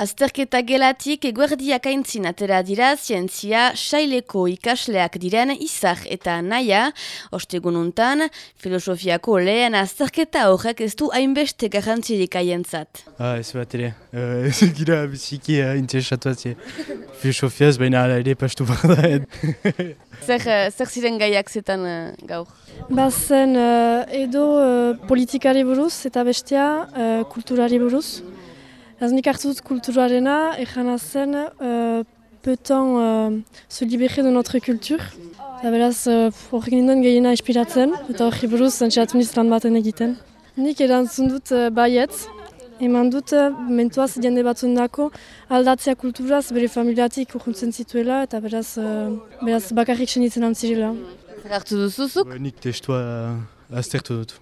Azterketa gelatik eguerdiak aintzin atera dira zientzia saileko ikasleak diren izar eta naia, ostegun untan, filosofiako lehen azterketa horrek ez du hainbeste garrantzirik aientzat. Ah, ez bat ere, uh, ez gira biziki uh, interesatu atzi. Filosofiaz baina ala ere pastu behar da. zer, uh, zer ziren gaiak zetan uh, gaur? Bazen uh, edo uh, politikari buruz eta bestea uh, kulturari buruz. Ez nik hartu dut kulturarena, ezan zen, uh, peut-on uh, se libérer de notre culture? Eta beraz, horrek uh, ninduen gehiena inspiratzen, eta horri buruz zentxatu niztan baten egiten. Nik erantzun dut uh, baiet, eman dut uh, mentuaz jende batzun dako aldatzea kulturaz bere familiatik urkuntzen zituela, eta beraz, uh, beraz bakarrik senitzen antzirela. Zer hartu duzuzuk? Nik testua uh, aztertu dut.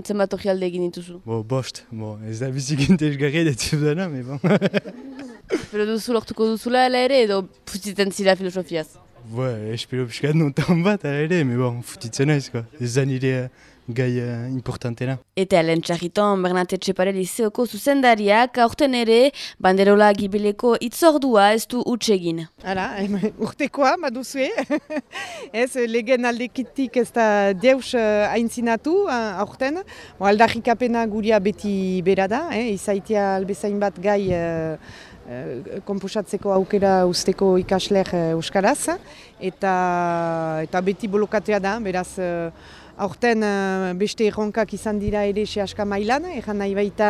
Zenbat hori alde egin dituzu? Bo, bost, bo, ez da bizik interesgarri edatzen dena, me bon. Pero duzu lortuko duzula ala ere edo putitzen zira filosofiaz? Bo, espero piskat nontan bat ala ere, me bon, futitzen ez, ez da nire gai uh, importantena. Eta Alen Txarriton Bernate Txepare Lizeoko zuzendariak aurten ere banderola gibileko itzordua ez du utsegin. Hala, urtekoa, maduzue. ez, legen aldekitik ez da deus uh, aintzinatu uh, aurten. Aldarrikapena guria beti bera da, eh? izaitia albezain bat gai uh, komposatzeko aukera usteko ikasler euskaraz eta eta beti bolokatea da, beraz Aurten beste erronkak izan dira ere sehaska mailan, erran nahi baita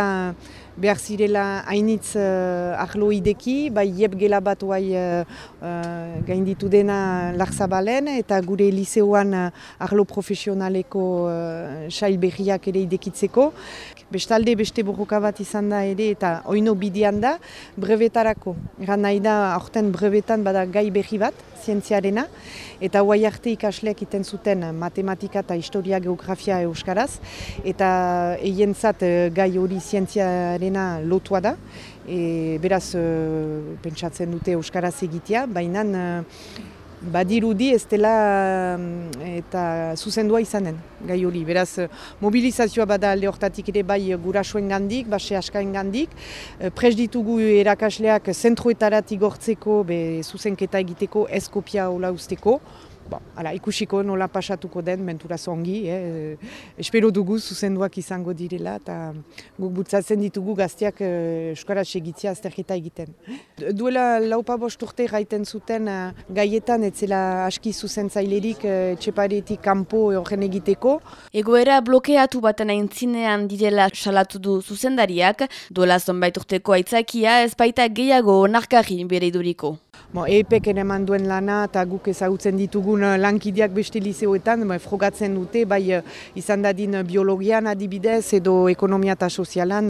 behar zirela hainitz uh, ahlo ideki, bai jeb gela bat oai uh, uh, gainditu dena larzabalen, eta gure liseoan uh, ahlo profesionaleko uh, sail berriak ere idekitzeko. Bestalde beste borroka bat izan da ere, eta oino bidean da, brevetarako. Erran nahi da, aurten brevetan bada gai berri bat, zientziarena, eta guai arte ikasleak iten zuten matematika eta historia geografia euskaraz, eta eientzat gai hori zientzia arena lotua da, e, beraz uh, pentsatzen dute Euskaraz egitea, baina uh, badirudi ez dela eta zuzendua izanen gai hori. Beraz mobilizazioa bada alde hortatik ere bai gurasoen gandik, base askain gandik, pres ditugu erakasleak zentroetarat igortzeko, be zuzenketa egiteko eskopia hola usteko, Bon, ala, ikusiko nola pasatuko den, mentura zongi, eh? espero dugu zuzenduak izango direla, eta guk butzatzen ditugu gazteak eh, Euskara segitzia azterketa egiten. Duela laupa bost urte gaiten zuten uh, gaietan, etzela aski zuzentzailerik txeparetik kanpo horren egiteko. Egoera blokeatu baten aintzinean direla salatu du zuzendariak, duela zonbait urteko aitzakia ez baita gehiago onarkarri bere iduriko. Bon, EPEK eman duen lana eta guk ezagutzen ditugun eh, lankideak beste liseoetan, ba, frogatzen dute, bai eh, izan dadin eh, biologian adibidez edo ekonomia eta sozialan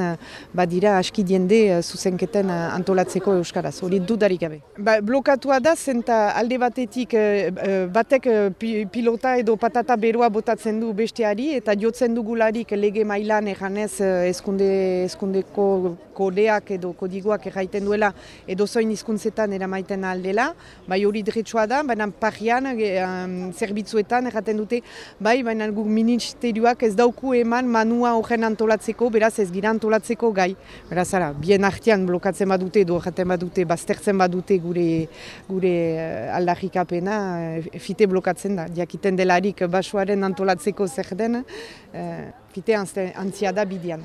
badira aski diende zuzenketen antolatzeko Euskaraz, hori dudarik gabe. Ba, blokatua da, zenta alde batetik batek pilota edo patata beroa botatzen du besteari eta jotzen dugularik lege mailan eganez eskunde, eskundeko kodeak edo kodigoak erraiten duela edo zoin izkuntzetan eramaiten aldela, bai hori dretsua da, baina parian, zerbitzuetan erraten dute, bai, baina guk ministerioak ez dauku eman manua horren antolatzeko, beraz ez gira antolatzeko gai. Beraz, ara, bien artean blokatzen badute, edo erraten badute, baztertzen badute gure, gure uh, aldarrikapena, uh, fite blokatzen da. Diakiten delarik basoaren antolatzeko zer den, fite antzia da bidian.